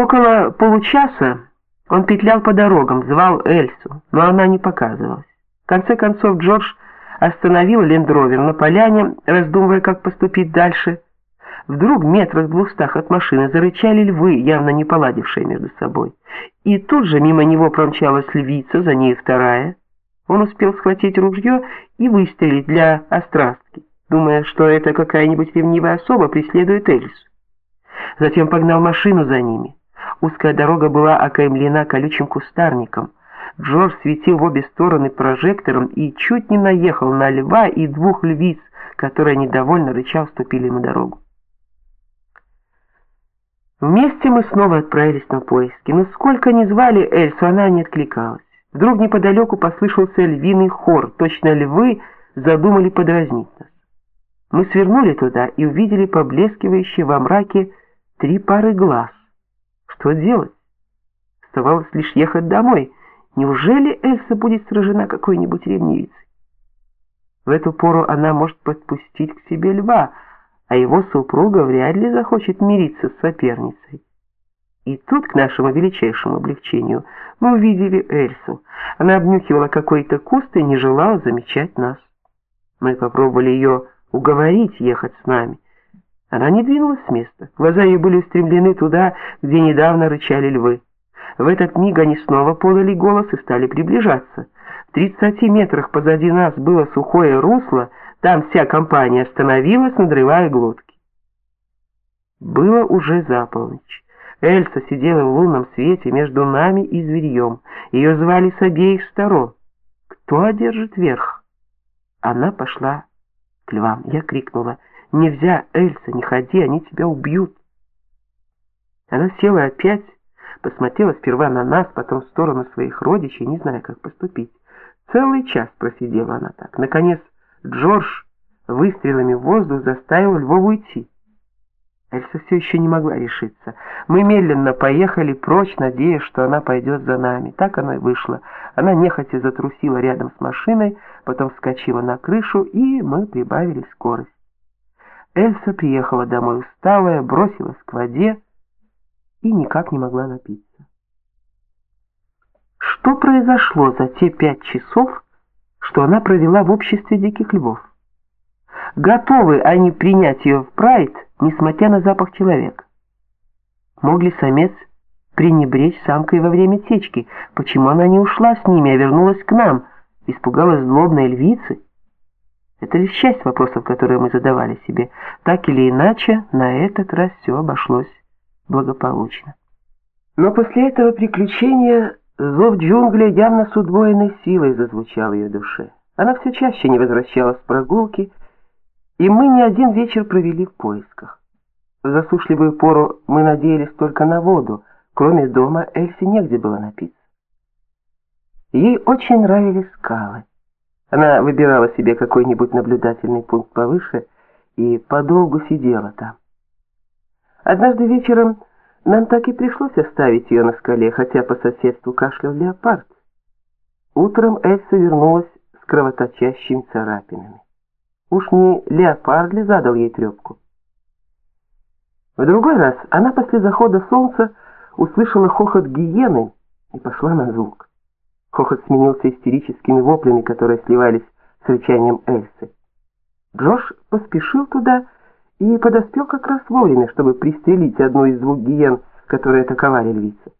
Около получаса он петлял по дорогам, звал Эльсу, но она не показывалась. В конце концов Джордж остановил лендровер на поляне, раздумывая, как поступить дальше. Вдруг метрах в двухстах от машины зарычали львы, явно не поладившие между собой. И тут же мимо него промчалась львица, за ней вторая. Он успел схватить ружье и выстрелить для острастки, думая, что это какая-нибудь ревнивая особа преследует Эльсу. Затем погнал машину за ними. Узкая дорога была окаймлена колючим кустарником. Джордж светил в обе стороны прожектором и чуть не наехал на льва и двух львиц, которые недовольно рыча уступили ему дорогу. Вместе мы снова отправились на поиски, но сколько ни звали Эльсу, она не откликалась. Вдруг неподалеку послышался львиный хор, точно львы задумали подразнить нас. Мы свернули туда и увидели поблескивающие во мраке три пары глаз. Что делать? Оставалось лишь ехать домой. Неужели Эльса будет сражена какой-нибудь ревнивицей? В эту пору она может подпустить к себе льва, а его супруга вряд ли захочет мириться с соперницей. И тут, к нашему величайшему облегчению, мы увидели Эльсу. Она обнюхивала какой-то куст и не желала замечать нас. Мы попробовали ее уговорить ехать с нами. Она не двинулась с места. Глаза ее были устремлены туда, где недавно рычали львы. В этот миг они снова подали голос и стали приближаться. В тридцати метрах позади нас было сухое русло, там вся компания остановилась, надрывая глотки. Было уже за полночь. Эльса сидела в лунном свете между нами и зверьем. Ее звали с обеих сторон. Кто одержит верх? Она пошла к львам. Я крикнула «Нельзя, Эльса, не ходи, они тебя убьют!» Она села опять, посмотрела сперва на нас, потом в сторону своих родичей, не зная, как поступить. Целый час просидела она так. Наконец, Джордж выстрелами в воздух заставил львов уйти. Эльса все еще не могла решиться. Мы медленно поехали прочь, надеясь, что она пойдет за нами. Так оно и вышло. Она нехотя затрусила рядом с машиной, потом вскочила на крышу, и мы прибавили скорость. Эльса приехала домой усталая, бросилась к воде и никак не могла напиться. Что произошло за те пять часов, что она провела в обществе диких львов? Готовы они принять ее в прайд, несмотря на запах человека? Мог ли самец пренебречь самкой во время течки? Почему она не ушла с ними, а вернулась к нам? Испугалась злобной львицы? Это лишь часть вопросов, которые мы задавали себе. Так или иначе, на этот раз все обошлось благополучно. Но после этого приключения зов джунглей явно с удвоенной силой зазвучал в ее душе. Она все чаще не возвращалась с прогулки, и мы не один вечер провели в поисках. В засушливую пору мы надеялись только на воду, кроме дома Эльси негде было напиться. Ей очень нравились скалы. Она выбирала себе какой-нибудь наблюдательный пункт повыше и подолгу сидела там. Однажды вечером нам так и пришлось оставить ее на скале, хотя по соседству кашлял леопард. Утром Эльса вернулась с кровоточащими царапинами. Уж не леопард ли задал ей трепку? В другой раз она после захода солнца услышала хохот гиены и пошла на звук. Хохот сменился истерическими воплями, которые сливались с рычанием Эльсы. Джош поспешил туда и подоспел как раз вовремя, чтобы пристрелить одну из двух гиен, которые атаковали львицу.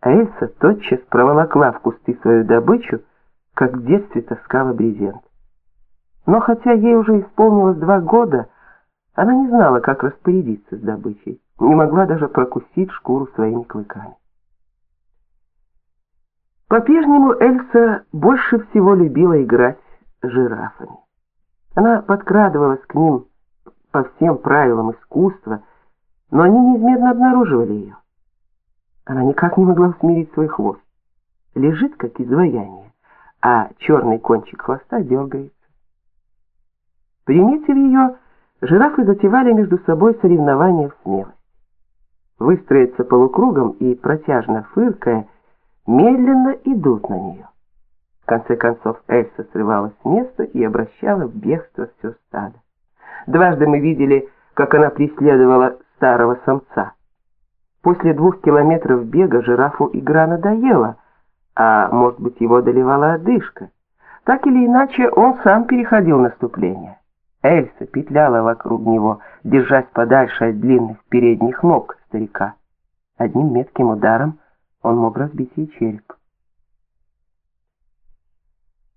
А Эльса тотчас проволокла в кусты свою добычу, как в детстве таскала брезент. Но хотя ей уже исполнилось два года, она не знала, как распорядиться с добычей, не могла даже прокусить шкуру своими клыками. По-прежнему Эльса больше всего любила играть с жирафами. Она подкрадывалась к ним по всем правилам искусства, но они неизменно обнаруживали ее. Она никак не могла усмирить свой хвост. Лежит, как изваяние, а черный кончик хвоста дергается. Приметив ее, жирафы затевали между собой соревнования в смелости. Выстроиться полукругом и протяжно фыркая, медленно идут на нее. В конце концов Эльса срывалась с места и обращала в бегство все стадо. Дважды мы видели, как она преследовала старого самца. После двух километров бега жирафу игра надоела, а может быть его одолевала одышка. Так или иначе, он сам переходил наступление. Эльса петляла вокруг него, держась подальше от длинных передних ног старика. Одним метким ударом он мог разбить ей череп.